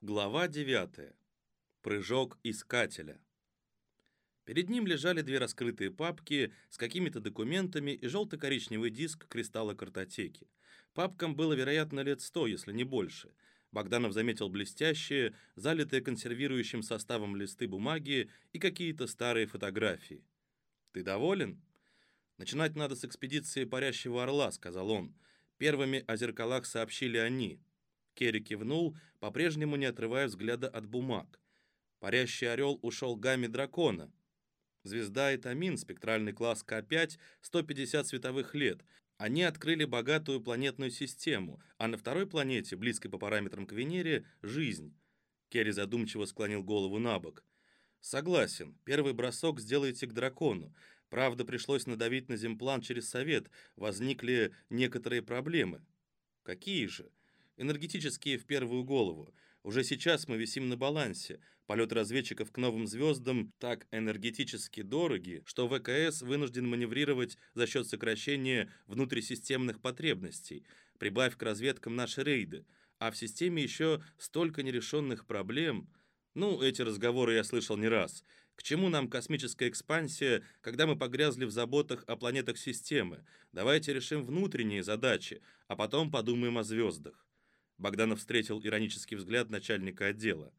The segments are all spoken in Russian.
Глава 9. Прыжок искателя. Перед ним лежали две раскрытые папки с какими-то документами и желто-коричневый диск кристалла картотеки. Папкам было, вероятно, лет сто, если не больше. Богданов заметил блестящие, залитые консервирующим составом листы бумаги и какие-то старые фотографии. «Ты доволен?» «Начинать надо с экспедиции «Парящего орла», — сказал он. Первыми о зеркалах сообщили они — Керри кивнул, по-прежнему не отрывая взгляда от бумаг. Парящий орел ушел гамме дракона. Звезда Этамин, спектральный класс К5, 150 световых лет. Они открыли богатую планетную систему, а на второй планете, близкой по параметрам к Венере, жизнь. Керри задумчиво склонил голову на бок. «Согласен, первый бросок сделайте к дракону. Правда, пришлось надавить на земплан через совет, возникли некоторые проблемы». «Какие же?» Энергетические в первую голову. Уже сейчас мы висим на балансе. Полет разведчиков к новым звездам так энергетически дороги, что ВКС вынужден маневрировать за счет сокращения внутрисистемных потребностей. Прибавь к разведкам наши рейды. А в системе еще столько нерешенных проблем. Ну, эти разговоры я слышал не раз. К чему нам космическая экспансия, когда мы погрязли в заботах о планетах системы? Давайте решим внутренние задачи, а потом подумаем о звездах. Богданов встретил иронический взгляд начальника отдела.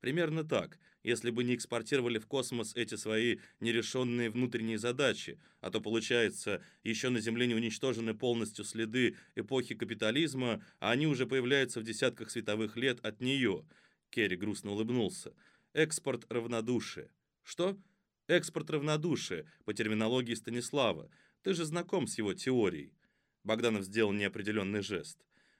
Примерно так, если бы не экспортировали в космос эти свои нерешенные внутренние задачи, а то получается, еще на Земле не уничтожены полностью следы эпохи капитализма, а они уже появляются в десятках световых лет от нее. Керри грустно улыбнулся. Экспорт равнодушия. Что? Экспорт равнодушия, по терминологии Станислава. Ты же знаком с его теорией. Богданов сделал неопределенный жест.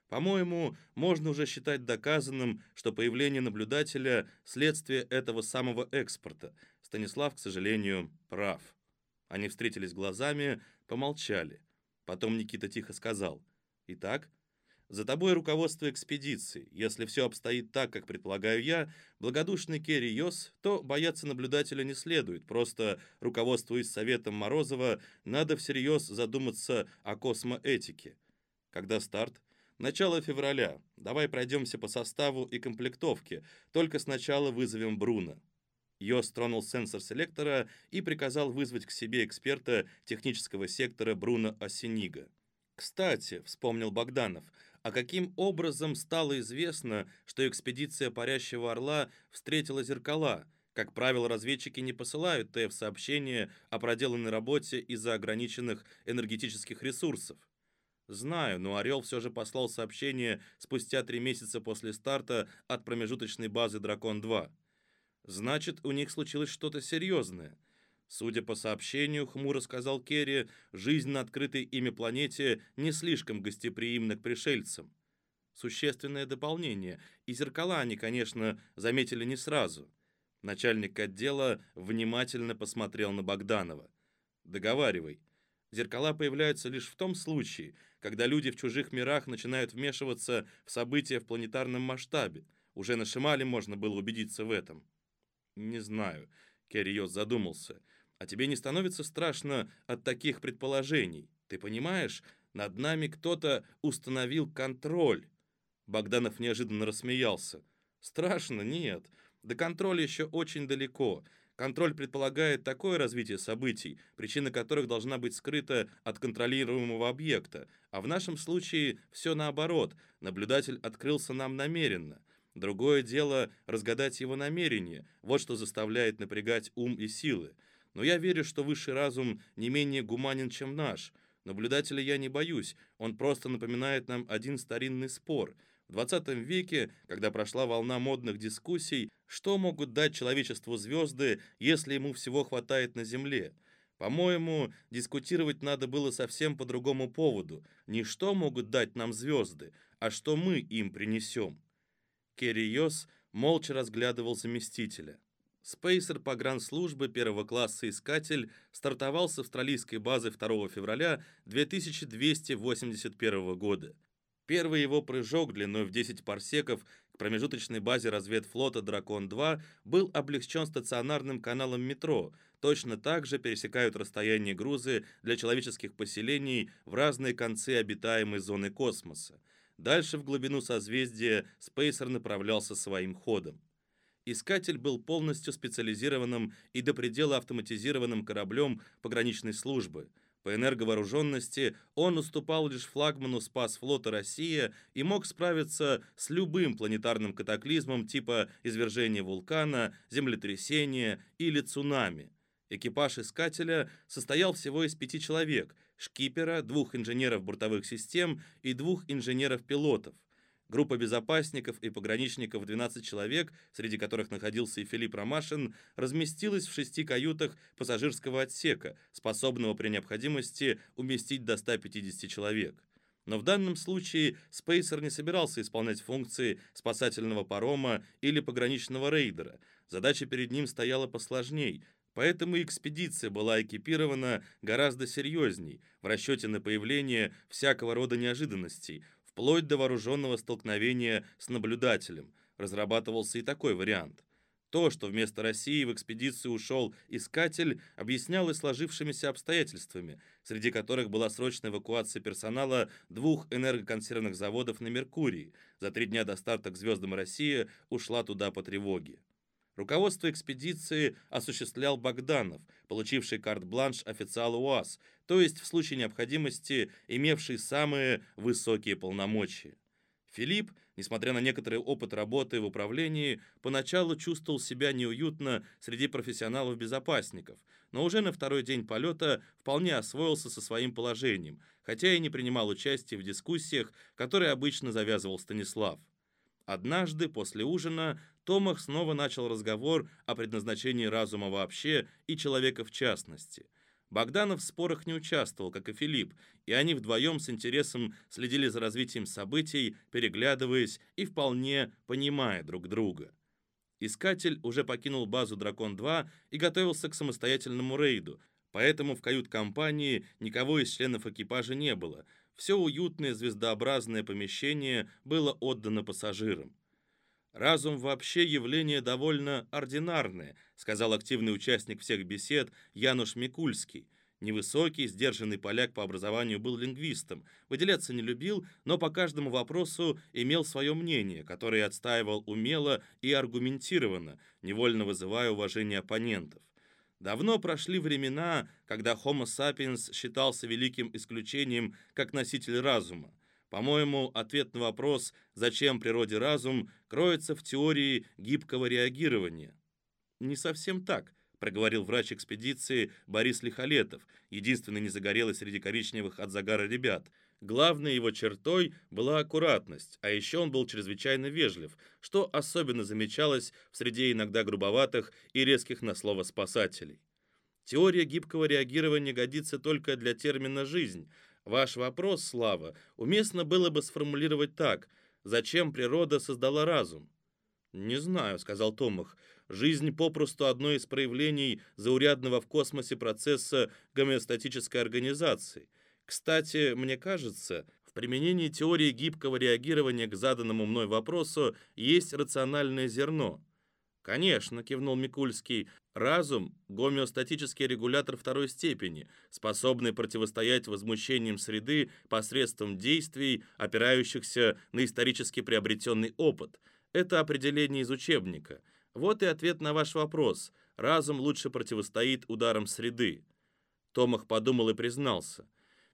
По-моему, можно уже считать доказанным, что появление наблюдателя – следствие этого самого экспорта. Станислав, к сожалению, прав. Они встретились глазами, помолчали. Потом Никита тихо сказал. «Итак, за тобой руководство экспедиции. Если все обстоит так, как предполагаю я, благодушный Керри Йос, то бояться наблюдателя не следует. Просто, руководствуясь советом Морозова, надо всерьез задуматься о космоэтике. Когда старт? Начало февраля. Давай пройдемся по составу и комплектовке. Только сначала вызовем Бруно». Йос тронул сенсор селектора и приказал вызвать к себе эксперта технического сектора Бруно Осенига. «Кстати», — вспомнил Богданов, «а каким образом стало известно, что экспедиция Парящего Орла встретила зеркала?» Как правило, разведчики не посылают ТФ сообщения о проделанной работе из-за ограниченных энергетических ресурсов. Знаю, но «Орел» все же послал сообщение спустя три месяца после старта от промежуточной базы «Дракон-2». Значит, у них случилось что-то серьезное. Судя по сообщению, хмуро сказал Керри, жизнь на открытой ими планете не слишком гостеприимна к пришельцам. Существенное дополнение, и зеркала они, конечно, заметили не сразу. Начальник отдела внимательно посмотрел на Богданова. «Договаривай». Зеркала появляются лишь в том случае, когда люди в чужих мирах начинают вмешиваться в события в планетарном масштабе. Уже на Шимале можно было убедиться в этом. «Не знаю», — Керриос задумался. «А тебе не становится страшно от таких предположений? Ты понимаешь, над нами кто-то установил контроль». Богданов неожиданно рассмеялся. «Страшно? Нет. До контроля еще очень далеко. Контроль предполагает такое развитие событий, причина которых должна быть скрыта от контролируемого объекта, а в нашем случае все наоборот, наблюдатель открылся нам намеренно. Другое дело разгадать его намерение, вот что заставляет напрягать ум и силы. Но я верю, что высший разум не менее гуманен, чем наш. Наблюдателя я не боюсь, он просто напоминает нам один старинный спор – в 20 веке, когда прошла волна модных дискуссий, что могут дать человечеству звезды, если ему всего хватает на Земле? По-моему, дискутировать надо было совсем по другому поводу. Не что могут дать нам звезды, а что мы им принесем. Керри Йос молча разглядывал заместителя. Спейсер погранслужбы первого класса «Искатель» стартовал с австралийской базы 2 февраля 2281 года. Первый его прыжок длиной в 10 парсеков к промежуточной базе разведфлота «Дракон-2» был облегчен стационарным каналом метро. Точно так же пересекают расстояние грузы для человеческих поселений в разные концы обитаемой зоны космоса. Дальше в глубину созвездия Спейсер направлялся своим ходом. Искатель был полностью специализированным и до предела автоматизированным кораблем пограничной службы. По энерговооруженности он уступал лишь флагману Спасфлота «Россия» и мог справиться с любым планетарным катаклизмом типа извержения вулкана, землетрясения или цунами. Экипаж «Искателя» состоял всего из пяти человек – шкипера, двух инженеров бортовых систем и двух инженеров-пилотов. Группа безопасников и пограничников 12 человек, среди которых находился и Филипп Ромашин, разместилась в шести каютах пассажирского отсека, способного при необходимости уместить до 150 человек. Но в данном случае Спейсер не собирался исполнять функции спасательного парома или пограничного рейдера. Задача перед ним стояла посложней, Поэтому экспедиция была экипирована гораздо серьезней, в расчете на появление всякого рода неожиданностей, вплоть до вооруженного столкновения с наблюдателем. Разрабатывался и такой вариант. То, что вместо России в экспедицию ушел искатель, объяснялось сложившимися обстоятельствами, среди которых была срочная эвакуация персонала двух энергоконсервных заводов на Меркурии. За три дня до старта к «Звездам России» ушла туда по тревоге. Руководство экспедиции осуществлял Богданов, получивший карт-бланш официала УАЗ, то есть в случае необходимости имевший самые высокие полномочия. Филипп, несмотря на некоторый опыт работы в управлении, поначалу чувствовал себя неуютно среди профессионалов-безопасников, но уже на второй день полета вполне освоился со своим положением, хотя и не принимал участия в дискуссиях, которые обычно завязывал Станислав. Однажды после ужина Томах снова начал разговор о предназначении разума вообще и человека в частности. Богданов в спорах не участвовал, как и Филипп, и они вдвоем с интересом следили за развитием событий, переглядываясь и вполне понимая друг друга. Искатель уже покинул базу «Дракон-2» и готовился к самостоятельному рейду, поэтому в кают-компании никого из членов экипажа не было. Все уютное звездообразное помещение было отдано пассажирам. «Разум вообще явление довольно ординарное», сказал активный участник всех бесед Януш Микульский. Невысокий, сдержанный поляк по образованию был лингвистом, выделяться не любил, но по каждому вопросу имел свое мнение, которое отстаивал умело и аргументированно, невольно вызывая уважение оппонентов. Давно прошли времена, когда Homo sapiens считался великим исключением как носитель разума. По-моему, ответ на вопрос «Зачем природе разум?» кроется в теории гибкого реагирования. Не совсем так, проговорил врач экспедиции Борис Лихолетов, единственный незагорелый среди коричневых от загара ребят. Главной его чертой была аккуратность, а еще он был чрезвычайно вежлив, что особенно замечалось в среде иногда грубоватых и резких на слово спасателей. Теория гибкого реагирования годится только для термина «жизнь», Ваш вопрос, Слава, уместно было бы сформулировать так. Зачем природа создала разум? «Не знаю», — сказал Томах. «Жизнь попросту одно из проявлений заурядного в космосе процесса гомеостатической организации. Кстати, мне кажется, в применении теории гибкого реагирования к заданному мной вопросу есть рациональное зерно». «Конечно», — кивнул Микульский, — «разум — гомеостатический регулятор второй степени, способный противостоять возмущениям среды посредством действий, опирающихся на исторически приобретенный опыт. Это определение из учебника. Вот и ответ на ваш вопрос. Разум лучше противостоит ударам среды». Томах подумал и признался.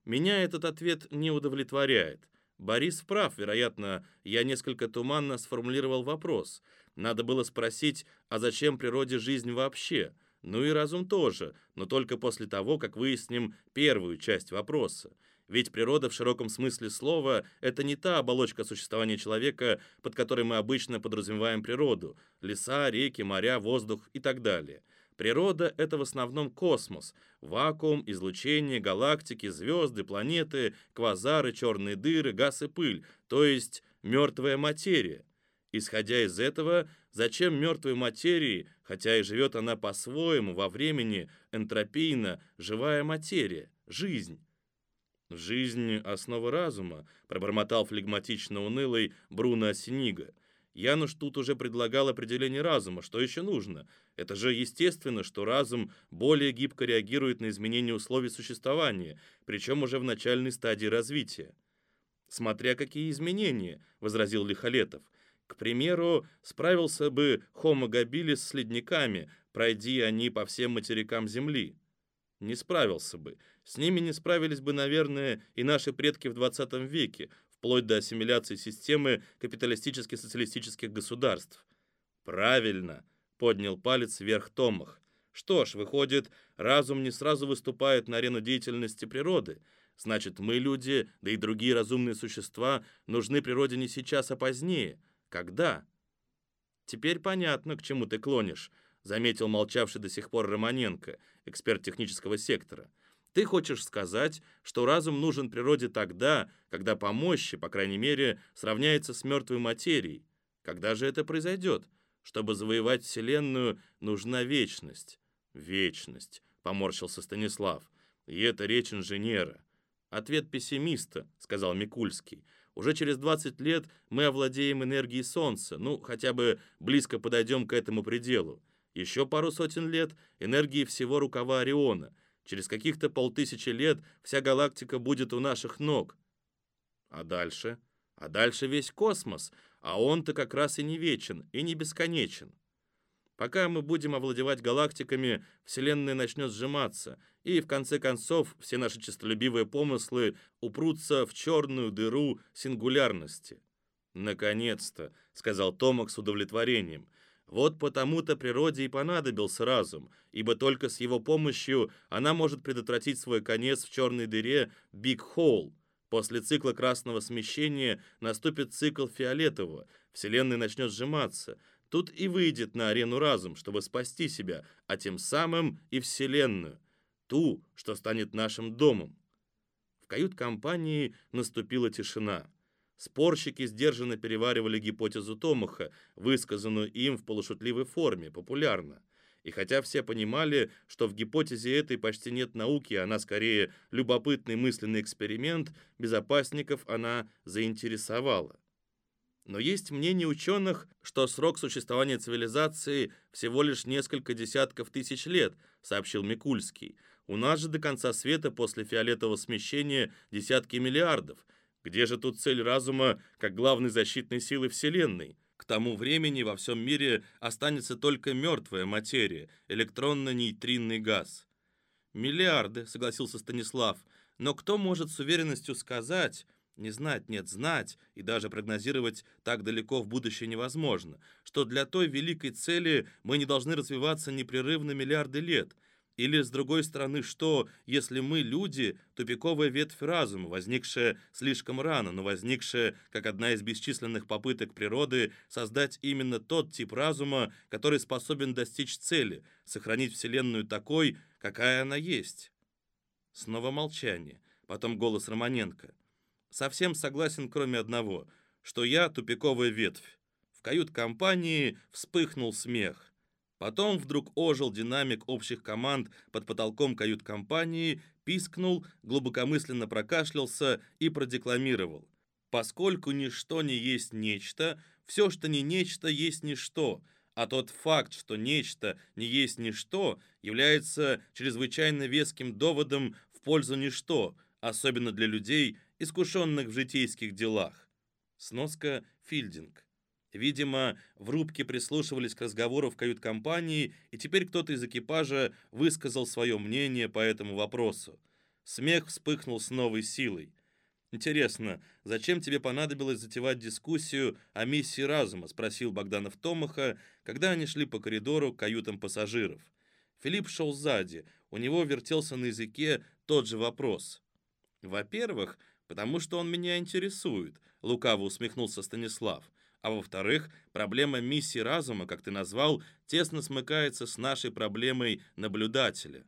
«Меня этот ответ не удовлетворяет. Борис прав, вероятно, я несколько туманно сформулировал вопрос — надо было спросить, а зачем природе жизнь вообще? Ну и разум тоже, но только после того, как выясним первую часть вопроса. Ведь природа в широком смысле слова – это не та оболочка существования человека, под которой мы обычно подразумеваем природу – леса, реки, моря, воздух и так далее. Природа – это в основном космос, вакуум, излучение, галактики, звезды, планеты, квазары, черные дыры, газ и пыль, то есть мертвая материя. Исходя из этого, зачем мертвой материи, хотя и живет она по-своему, во времени, энтропийно, живая материя, жизнь? «Жизнь — основа разума», — пробормотал флегматично унылый Бруно Осенига. Януш тут уже предлагал определение разума. Что еще нужно? Это же естественно, что разум более гибко реагирует на изменения условий существования, причем уже в начальной стадии развития. «Смотря какие изменения», — возразил Лихолетов. «К примеру, справился бы Homo habilis с ледниками, пройди они по всем материкам Земли». Не справился бы. С ними не справились бы, наверное, и наши предки в 20 веке, вплоть до ассимиляции системы капиталистически-социалистических государств. «Правильно», — поднял палец вверх Томах. «Что ж, выходит, разум не сразу выступает на арену деятельности природы. Значит, мы, люди, да и другие разумные существа, нужны природе не сейчас, а позднее. Когда?» «Теперь понятно, к чему ты клонишь», — заметил молчавший до сих пор Романенко, эксперт технического сектора. Ты хочешь сказать, что разум нужен природе тогда, когда по мощи, по крайней мере, сравняется с мертвой материей. Когда же это произойдет? Чтобы завоевать Вселенную, нужна вечность. Вечность, поморщился Станислав. И это речь инженера. Ответ пессимиста, сказал Микульский. Уже через 20 лет мы овладеем энергией Солнца, ну, хотя бы близко подойдем к этому пределу. Еще пару сотен лет энергии всего рукава Ориона – Через каких-то полтысячи лет вся галактика будет у наших ног. А дальше? А дальше весь космос, а он-то как раз и не вечен, и не бесконечен. Пока мы будем овладевать галактиками, Вселенная начнет сжиматься, и в конце концов все наши честолюбивые помыслы упрутся в черную дыру сингулярности. «Наконец-то», — сказал Томак с удовлетворением, — вот потому-то природе и понадобился разум, ибо только с его помощью она может предотвратить свой конец в черной дыре Биг Холл. После цикла красного смещения наступит цикл фиолетового, Вселенная начнет сжиматься. Тут и выйдет на арену разум, чтобы спасти себя, а тем самым и Вселенную, ту, что станет нашим домом. В кают-компании наступила тишина. Спорщики сдержанно переваривали гипотезу Томаха, высказанную им в полушутливой форме, популярно. И хотя все понимали, что в гипотезе этой почти нет науки, она скорее любопытный мысленный эксперимент, безопасников она заинтересовала. Но есть мнение ученых, что срок существования цивилизации всего лишь несколько десятков тысяч лет, сообщил Микульский. У нас же до конца света после фиолетового смещения десятки миллиардов – где же тут цель разума как главной защитной силы Вселенной? К тому времени во всем мире останется только мертвая материя, электронно-нейтринный газ. «Миллиарды», — согласился Станислав, «но кто может с уверенностью сказать, не знать, нет, знать, и даже прогнозировать так далеко в будущее невозможно, что для той великой цели мы не должны развиваться непрерывно миллиарды лет, или, с другой стороны, что, если мы люди, тупиковая ветвь разума, возникшая слишком рано, но возникшая как одна из бесчисленных попыток природы создать именно тот тип разума, который способен достичь цели, сохранить Вселенную такой, какая она есть? Снова молчание, потом голос Романенко. Совсем согласен, кроме одного, что я тупиковая ветвь. В кают-компании вспыхнул смех. Потом вдруг ожил динамик общих команд под потолком кают-компании, пискнул, глубокомысленно прокашлялся и продекламировал. «Поскольку ничто не есть нечто, все, что не нечто, есть ничто, а тот факт, что нечто не есть ничто, является чрезвычайно веским доводом в пользу ничто, особенно для людей, искушенных в житейских делах». Сноска Филдинг. Видимо, в рубке прислушивались к разговору в кают-компании, и теперь кто-то из экипажа высказал свое мнение по этому вопросу. Смех вспыхнул с новой силой. «Интересно, зачем тебе понадобилось затевать дискуссию о миссии разума?» — спросил Богданов Томаха, когда они шли по коридору к каютам пассажиров. Филипп шел сзади, у него вертелся на языке тот же вопрос. «Во-первых, потому что он меня интересует», — лукаво усмехнулся Станислав. А во-вторых, проблема миссии разума, как ты назвал, тесно смыкается с нашей проблемой наблюдателя.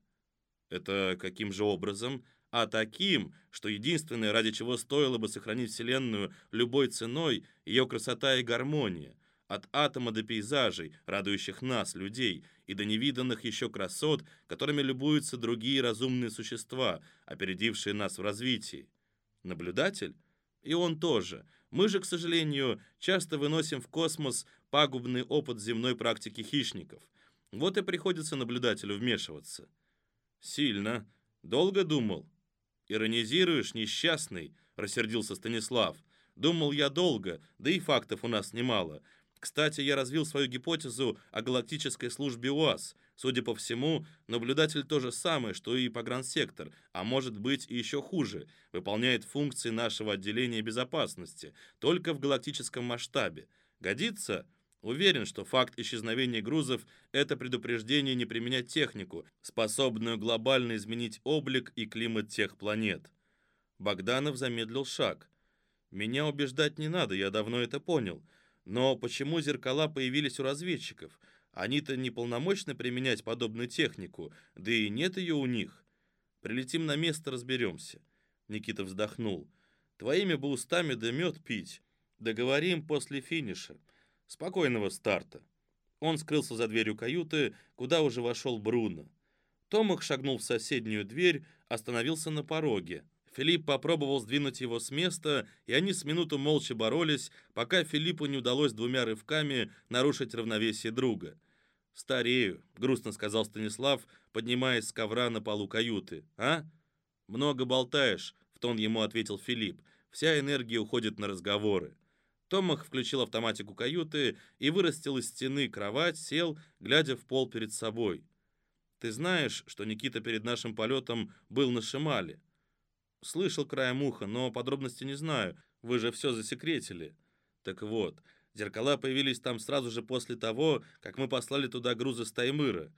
Это каким же образом? А таким, что единственное, ради чего стоило бы сохранить Вселенную любой ценой, ее красота и гармония. От атома до пейзажей, радующих нас, людей, и до невиданных еще красот, которыми любуются другие разумные существа, опередившие нас в развитии. Наблюдатель? И он тоже – мы же, к сожалению, часто выносим в космос пагубный опыт земной практики хищников. Вот и приходится наблюдателю вмешиваться. Сильно. Долго думал. Иронизируешь, несчастный, — рассердился Станислав. «Думал я долго, да и фактов у нас немало. Кстати, я развил свою гипотезу о галактической службе УАЗ. Судя по всему, наблюдатель то же самое, что и погрансектор, а может быть и еще хуже, выполняет функции нашего отделения безопасности, только в галактическом масштабе. Годится?» Уверен, что факт исчезновения грузов – это предупреждение не применять технику, способную глобально изменить облик и климат тех планет. Богданов замедлил шаг. «Меня убеждать не надо, я давно это понял. Но почему зеркала появились у разведчиков? Они-то не полномочны применять подобную технику, да и нет ее у них. Прилетим на место, разберемся». Никита вздохнул. «Твоими бы устами да мед пить. Договорим после финиша». Спокойного старта. Он скрылся за дверью каюты, куда уже вошел Бруно. Томах шагнул в соседнюю дверь, остановился на пороге. Филипп попробовал сдвинуть его с места, и они с минуту молча боролись, пока Филиппу не удалось двумя рывками нарушить равновесие друга. «Старею», — грустно сказал Станислав, поднимаясь с ковра на полу каюты. «А?» «Много болтаешь», — в тон ему ответил Филипп. «Вся энергия уходит на разговоры». Томах включил автоматику каюты и вырастил из стены кровать, сел, глядя в пол перед собой. «Ты знаешь, что Никита перед нашим полетом был на Шимале?» «Слышал краем уха, но подробности не знаю. Вы же все засекретили». «Так вот, зеркала появились там сразу же после того, как мы послали туда грузы с Таймыра.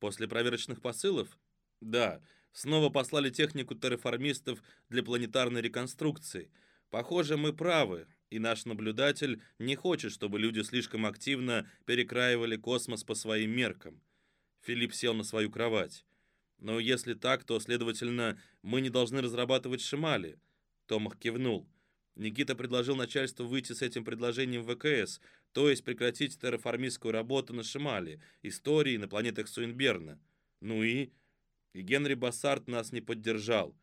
После проверочных посылов?» «Да, снова послали технику терраформистов для планетарной реконструкции. Похоже, мы правы, и наш наблюдатель не хочет, чтобы люди слишком активно перекраивали космос по своим меркам. Филипп сел на свою кровать. Но если так, то, следовательно, мы не должны разрабатывать Шимали. Томах кивнул. Никита предложил начальству выйти с этим предложением в ВКС, то есть прекратить терраформистскую работу на Шимале, истории на планетах Суинберна. Ну и... И Генри Бассарт нас не поддержал.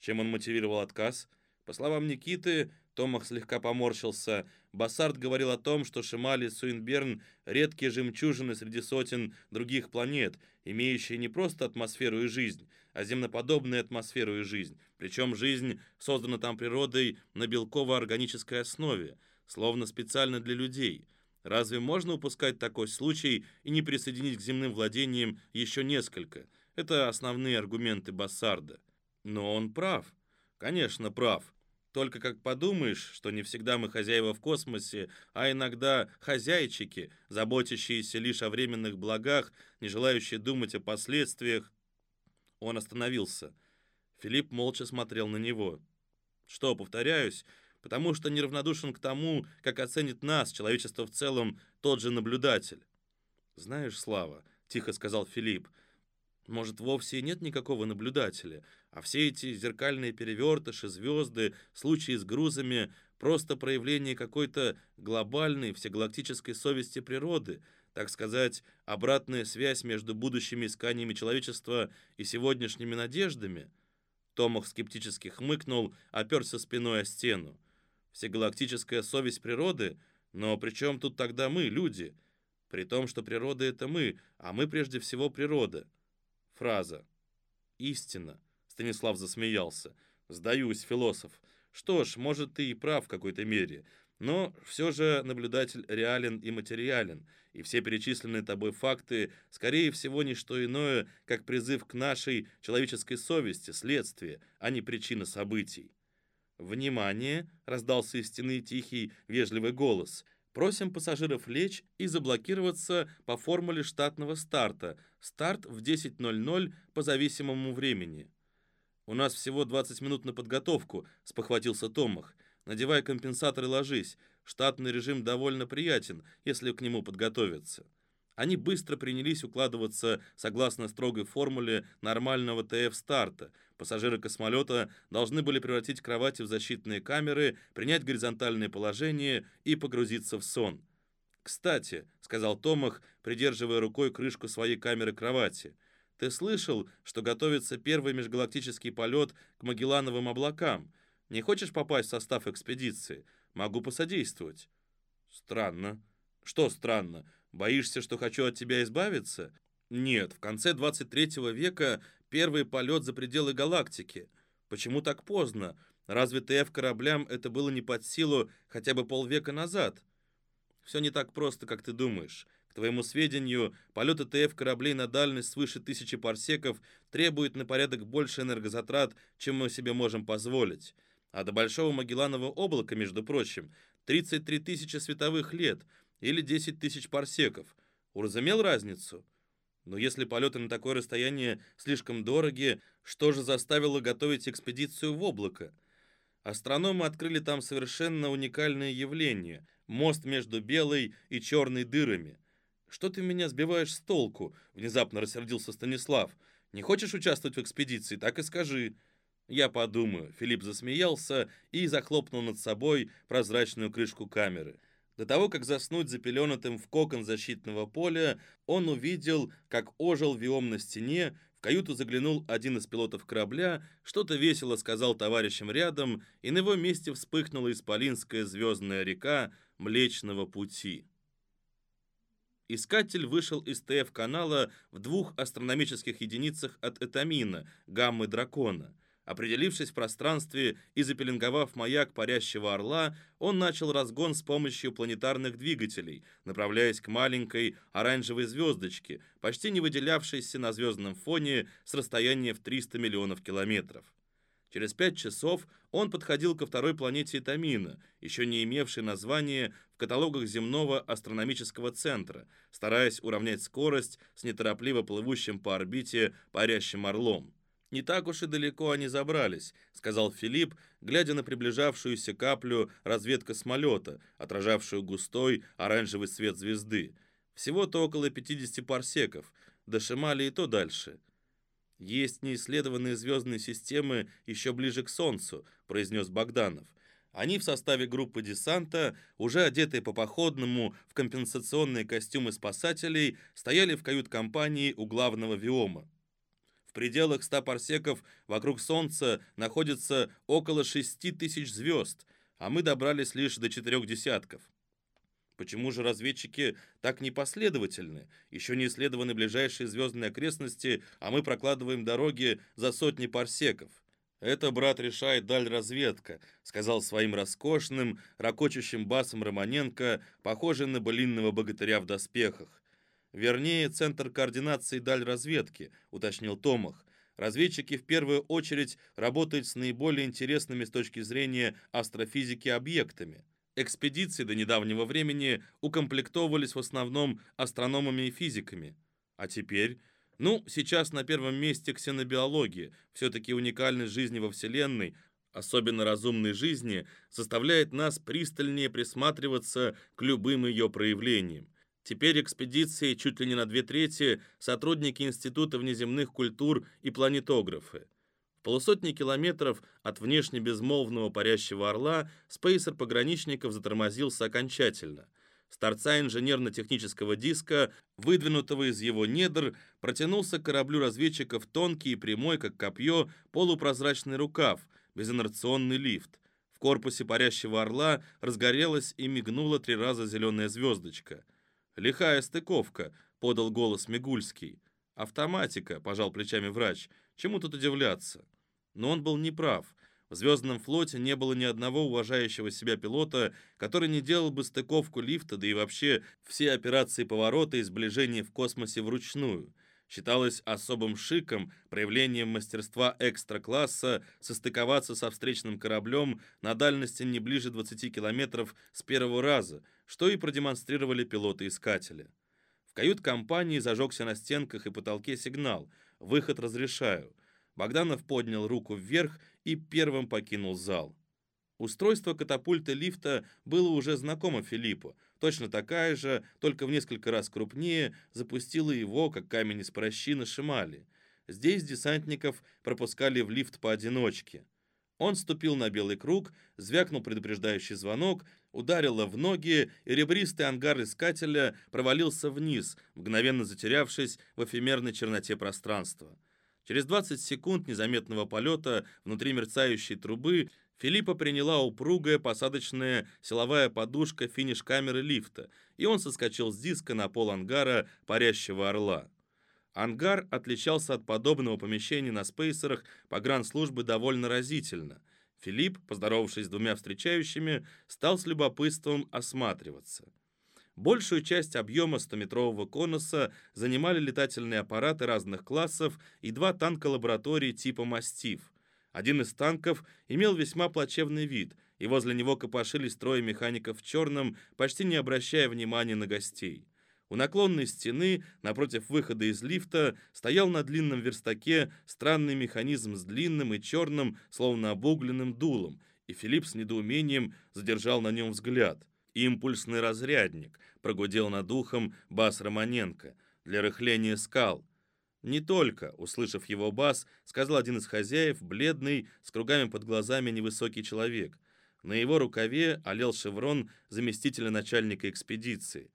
Чем он мотивировал отказ? По словам Никиты, Томах слегка поморщился. Бассард говорил о том, что Шимали Суинберн — редкие жемчужины среди сотен других планет, имеющие не просто атмосферу и жизнь, а земноподобную атмосферу и жизнь. Причем жизнь создана там природой на белково-органической основе, словно специально для людей. Разве можно упускать такой случай и не присоединить к земным владениям еще несколько? Это основные аргументы Бассарда. Но он прав. Конечно, прав. Только как подумаешь, что не всегда мы хозяева в космосе, а иногда хозяйчики, заботящиеся лишь о временных благах, не желающие думать о последствиях. Он остановился. Филипп молча смотрел на него. Что, повторяюсь, потому что неравнодушен к тому, как оценит нас, человечество в целом, тот же наблюдатель. «Знаешь, Слава», — тихо сказал Филипп, — может, вовсе нет никакого наблюдателя, а все эти зеркальные перевертыши, звезды, случаи с грузами — просто проявление какой-то глобальной всегалактической совести природы, так сказать, обратная связь между будущими исканиями человечества и сегодняшними надеждами? Томах скептически хмыкнул, оперся спиной о стену. Всегалактическая совесть природы? Но при чем тут тогда мы, люди? При том, что природа — это мы, а мы прежде всего природа. Фраза. «Истина», — Станислав засмеялся. «Сдаюсь, философ. Что ж, может, ты и прав в какой-то мере, но все же наблюдатель реален и материален, и все перечисленные тобой факты, скорее всего, не что иное, как призыв к нашей человеческой совести, следствие, а не причина событий». «Внимание!» — раздался из стены тихий, вежливый голос. Просим пассажиров лечь и заблокироваться по формуле штатного старта. Старт в 10.00 по зависимому времени. «У нас всего 20 минут на подготовку», — спохватился Томах. «Надевай компенсатор и ложись. Штатный режим довольно приятен, если к нему подготовиться». Они быстро принялись укладываться согласно строгой формуле нормального ТФ-старта. Пассажиры космолета должны были превратить кровати в защитные камеры, принять горизонтальное положение и погрузиться в сон. «Кстати», — сказал Томах, придерживая рукой крышку своей камеры кровати, «ты слышал, что готовится первый межгалактический полет к Магеллановым облакам? Не хочешь попасть в состав экспедиции? Могу посодействовать». «Странно». «Что странно? Боишься, что хочу от тебя избавиться? Нет, в конце 23 века первый полет за пределы галактики. Почему так поздно? Разве ТФ кораблям это было не под силу хотя бы полвека назад? Все не так просто, как ты думаешь. К твоему сведению, полеты ТФ кораблей на дальность свыше тысячи парсеков требуют на порядок больше энергозатрат, чем мы себе можем позволить. А до Большого Магелланового облака, между прочим, 33 тысячи световых лет или 10 тысяч парсеков. Уразумел разницу? Но если полеты на такое расстояние слишком дороги, что же заставило готовить экспедицию в облако? Астрономы открыли там совершенно уникальное явление – мост между белой и черной дырами. «Что ты меня сбиваешь с толку?» – внезапно рассердился Станислав. «Не хочешь участвовать в экспедиции? Так и скажи». «Я подумаю», — Филипп засмеялся и захлопнул над собой прозрачную крышку камеры. До того, как заснуть запеленатым в кокон защитного поля, он увидел, как ожил виом на стене, в каюту заглянул один из пилотов корабля, что-то весело сказал товарищам рядом, и на его месте вспыхнула исполинская звездная река Млечного Пути. Искатель вышел из ТФ-канала в двух астрономических единицах от Этамина, гаммы дракона – Определившись в пространстве и запеленговав маяк парящего орла, он начал разгон с помощью планетарных двигателей, направляясь к маленькой оранжевой звездочке, почти не выделявшейся на звездном фоне с расстояния в 300 миллионов километров. Через пять часов он подходил ко второй планете Тамина, еще не имевшей названия в каталогах земного астрономического центра, стараясь уравнять скорость с неторопливо плывущим по орбите парящим орлом. «Не так уж и далеко они забрались», — сказал Филипп, глядя на приближавшуюся каплю разведка самолета, отражавшую густой оранжевый свет звезды. Всего-то около 50 парсеков, до Шимали и то дальше. «Есть неисследованные звездные системы еще ближе к Солнцу», — произнес Богданов. Они в составе группы десанта, уже одетые по походному в компенсационные костюмы спасателей, стояли в кают-компании у главного виома пределах 100 парсеков вокруг Солнца находится около 6 тысяч звезд, а мы добрались лишь до четырех десятков. Почему же разведчики так непоследовательны? Еще не исследованы ближайшие звездные окрестности, а мы прокладываем дороги за сотни парсеков. «Это, брат, решает даль разведка», — сказал своим роскошным, ракочущим басом Романенко, похожий на былинного богатыря в доспехах. Вернее, Центр координации даль разведки, уточнил Томах. Разведчики в первую очередь работают с наиболее интересными с точки зрения астрофизики объектами. Экспедиции до недавнего времени укомплектовывались в основном астрономами и физиками. А теперь... Ну, сейчас на первом месте ксенобиология. Все-таки уникальность жизни во Вселенной, особенно разумной жизни, заставляет нас пристальнее присматриваться к любым ее проявлениям. Теперь экспедиции чуть ли не на две трети сотрудники Института внеземных культур и планетографы. В полусотни километров от внешне безмолвного парящего орла спейсер пограничников затормозился окончательно. С торца инженерно-технического диска, выдвинутого из его недр, протянулся к кораблю разведчиков тонкий и прямой, как копье, полупрозрачный рукав, безинерционный лифт. В корпусе парящего орла разгорелась и мигнула три раза зеленая звездочка – «Лихая стыковка», — подал голос Мигульский. «Автоматика», — пожал плечами врач. «Чему тут удивляться?» Но он был неправ. В «Звездном флоте» не было ни одного уважающего себя пилота, который не делал бы стыковку лифта, да и вообще все операции поворота и сближения в космосе вручную. Считалось особым шиком, проявлением мастерства экстра-класса состыковаться со встречным кораблем на дальности не ближе 20 километров с первого раза — что и продемонстрировали пилоты-искатели. В кают-компании зажегся на стенках и потолке сигнал «Выход разрешаю». Богданов поднял руку вверх и первым покинул зал. Устройство катапульты лифта было уже знакомо Филиппу. Точно такая же, только в несколько раз крупнее, запустила его, как камень из прощи, на Шимали. Здесь десантников пропускали в лифт поодиночке. Он ступил на белый круг, звякнул предупреждающий звонок, ударило в ноги, и ребристый ангар искателя провалился вниз, мгновенно затерявшись в эфемерной черноте пространства. Через 20 секунд незаметного полета внутри мерцающей трубы Филиппа приняла упругая посадочная силовая подушка финиш камеры лифта, и он соскочил с диска на пол ангара парящего орла. Ангар отличался от подобного помещения на спейсерах погранслужбы довольно разительно – Филипп, поздоровавшись с двумя встречающими, стал с любопытством осматриваться. Большую часть объема 100-метрового конуса занимали летательные аппараты разных классов и два танка лаборатории типа «Мастиф». Один из танков имел весьма плачевный вид, и возле него копошились трое механиков в черном, почти не обращая внимания на гостей. У наклонной стены, напротив выхода из лифта, стоял на длинном верстаке странный механизм с длинным и черным, словно обугленным дулом, и Филипп с недоумением задержал на нем взгляд. «Импульсный разрядник», — прогудел над ухом бас Романенко, «для рыхления скал». «Не только», — услышав его бас, сказал один из хозяев, бледный, с кругами под глазами невысокий человек. На его рукаве олел шеврон заместителя начальника экспедиции.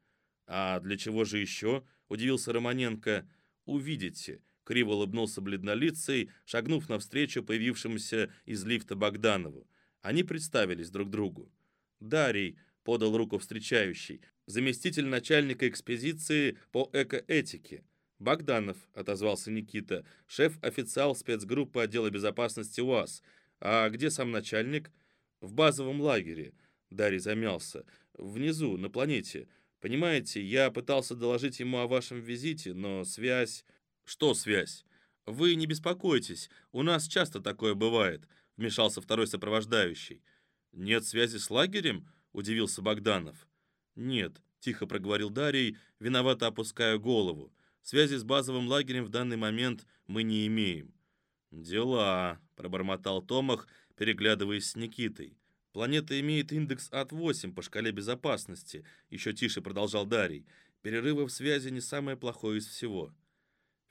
«А для чего же еще?» — удивился Романенко. «Увидите», — криво улыбнулся бледнолицей, шагнув навстречу появившемуся из лифта Богданову. Они представились друг другу. Дарий подал руку встречающий, заместитель начальника экспедиции по экоэтике. «Богданов», — отозвался Никита, шеф-официал спецгруппы отдела безопасности УАЗ. «А где сам начальник?» «В базовом лагере», — Дарий замялся. «Внизу, на планете. Понимаете, я пытался доложить ему о вашем визите, но связь...» «Что связь?» «Вы не беспокойтесь, у нас часто такое бывает», — вмешался второй сопровождающий. «Нет связи с лагерем?» — удивился Богданов. «Нет», — тихо проговорил Дарий, виновато опуская голову. «Связи с базовым лагерем в данный момент мы не имеем». «Дела», — пробормотал Томах, переглядываясь с Никитой. «Планета имеет индекс АТ-8 по шкале безопасности», — еще тише продолжал Дарий. «Перерывы в связи не самое плохое из всего».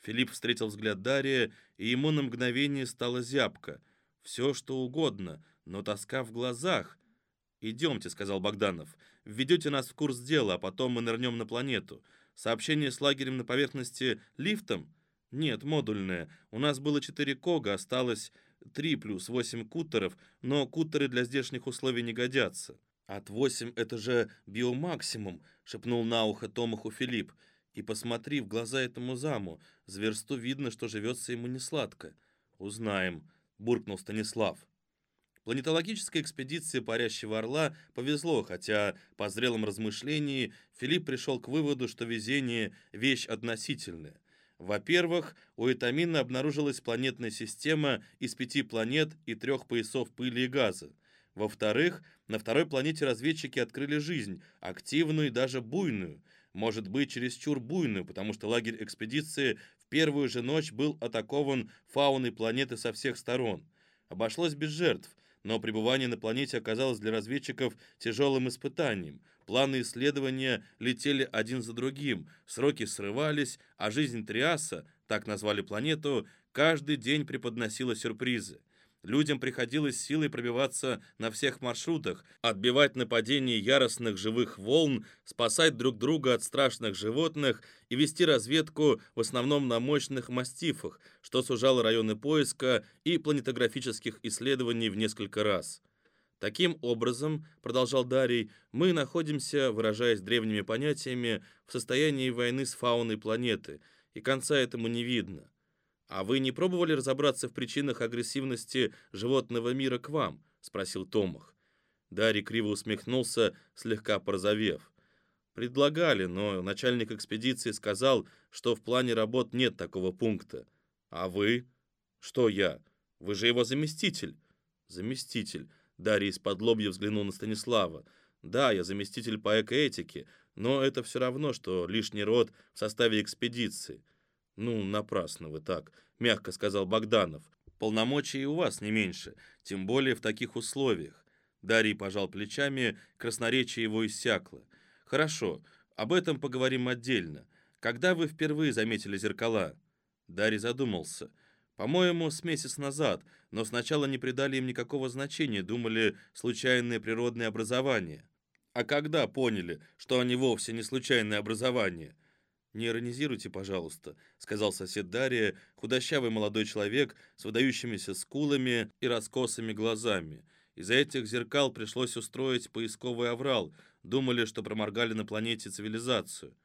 Филипп встретил взгляд Дария, и ему на мгновение стало зябко. «Все, что угодно, но тоска в глазах», «Идемте», — сказал Богданов. «Введете нас в курс дела, а потом мы нырнем на планету. Сообщение с лагерем на поверхности лифтом?» «Нет, модульное. У нас было четыре кога, осталось три плюс восемь кутеров, но кутеры для здешних условий не годятся». «От восемь это же биомаксимум», — шепнул на ухо Томаху Филипп. «И посмотри в глаза этому заму. Зверсту видно, что живется ему не сладко». «Узнаем», — буркнул Станислав. Планетологической экспедиции Парящего Орла повезло, хотя по зрелом размышлении Филипп пришел к выводу, что везение – вещь относительная. Во-первых, у Этамина обнаружилась планетная система из пяти планет и трех поясов пыли и газа. Во-вторых, на второй планете разведчики открыли жизнь, активную и даже буйную. Может быть, чересчур буйную, потому что лагерь экспедиции в первую же ночь был атакован фауной планеты со всех сторон. Обошлось без жертв – но пребывание на планете оказалось для разведчиков тяжелым испытанием. Планы исследования летели один за другим, сроки срывались, а жизнь Триаса, так назвали планету, каждый день преподносила сюрпризы. Людям приходилось силой пробиваться на всех маршрутах, отбивать нападения яростных живых волн, спасать друг друга от страшных животных и вести разведку в основном на мощных мастифах, что сужало районы поиска и планетографических исследований в несколько раз. Таким образом, продолжал Дарий, мы находимся, выражаясь древними понятиями, в состоянии войны с фауной планеты, и конца этому не видно. «А вы не пробовали разобраться в причинах агрессивности животного мира к вам?» — спросил Томах. Дарий криво усмехнулся, слегка порозовев. «Предлагали, но начальник экспедиции сказал, что в плане работ нет такого пункта. А вы?» «Что я? Вы же его заместитель». «Заместитель». Дарий из-под лобья взглянул на Станислава. «Да, я заместитель по экоэтике, но это все равно, что лишний род в составе экспедиции. «Ну, напрасно вы так», — мягко сказал Богданов. «Полномочий у вас не меньше, тем более в таких условиях». Дарий пожал плечами, красноречие его иссякло. «Хорошо, об этом поговорим отдельно. Когда вы впервые заметили зеркала?» Дарий задумался. «По-моему, с месяц назад, но сначала не придали им никакого значения, думали, случайное природное образование». «А когда поняли, что они вовсе не случайное образование?» «Не иронизируйте, пожалуйста», — сказал сосед Дария, худощавый молодой человек с выдающимися скулами и раскосыми глазами. Из-за этих зеркал пришлось устроить поисковый аврал. Думали, что проморгали на планете цивилизацию.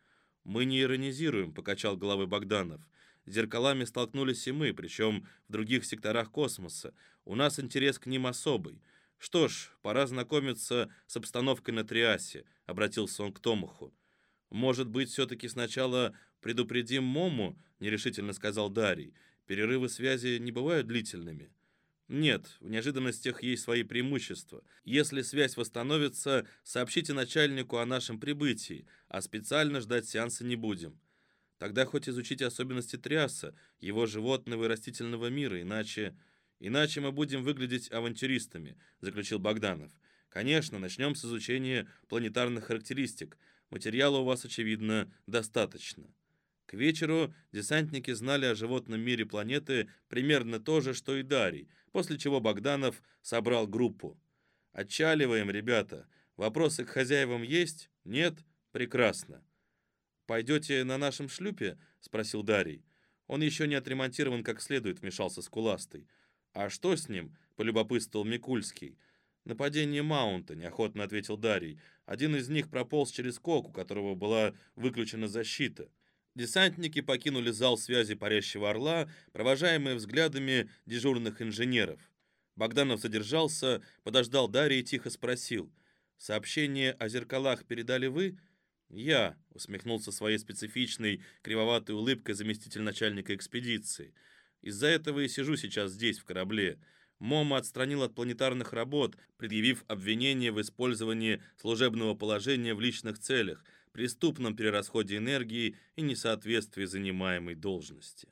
«Мы не иронизируем», — покачал головой Богданов. С зеркалами столкнулись и мы, причем в других секторах космоса. У нас интерес к ним особый. Что ж, пора знакомиться с обстановкой на Триасе, обратился он к Томаху. Может быть, все-таки сначала предупредим Мому, нерешительно сказал Дарий. Перерывы связи не бывают длительными. Нет, в неожиданностях есть свои преимущества. Если связь восстановится, сообщите начальнику о нашем прибытии, а специально ждать сеанса не будем. Тогда хоть изучите особенности тряса, его животного и растительного мира, иначе... Иначе мы будем выглядеть авантюристами, заключил Богданов. Конечно, начнем с изучения планетарных характеристик. Материала у вас, очевидно, достаточно. К вечеру десантники знали о животном мире планеты примерно то же, что и Дарий, после чего Богданов собрал группу. «Отчаливаем, ребята. Вопросы к хозяевам есть? Нет? Прекрасно. «Пойдете на нашем шлюпе?» — спросил Дарий. «Он еще не отремонтирован как следует», — вмешался Скуластый. «А что с ним?» — полюбопытствовал Микульский. «Нападение Маунта», — неохотно ответил Дарий. «Один из них прополз через кок, у которого была выключена защита». Десантники покинули зал связи парящего орла, провожаемые взглядами дежурных инженеров. Богданов задержался, подождал Дарья и тихо спросил. «Сообщение о зеркалах передали вы?» «Я», — усмехнулся своей специфичной, кривоватой улыбкой заместитель начальника экспедиции. «Из-за этого и сижу сейчас здесь, в корабле. Мома отстранил от планетарных работ, предъявив обвинение в использовании служебного положения в личных целях, преступном перерасходе энергии и несоответствии занимаемой должности».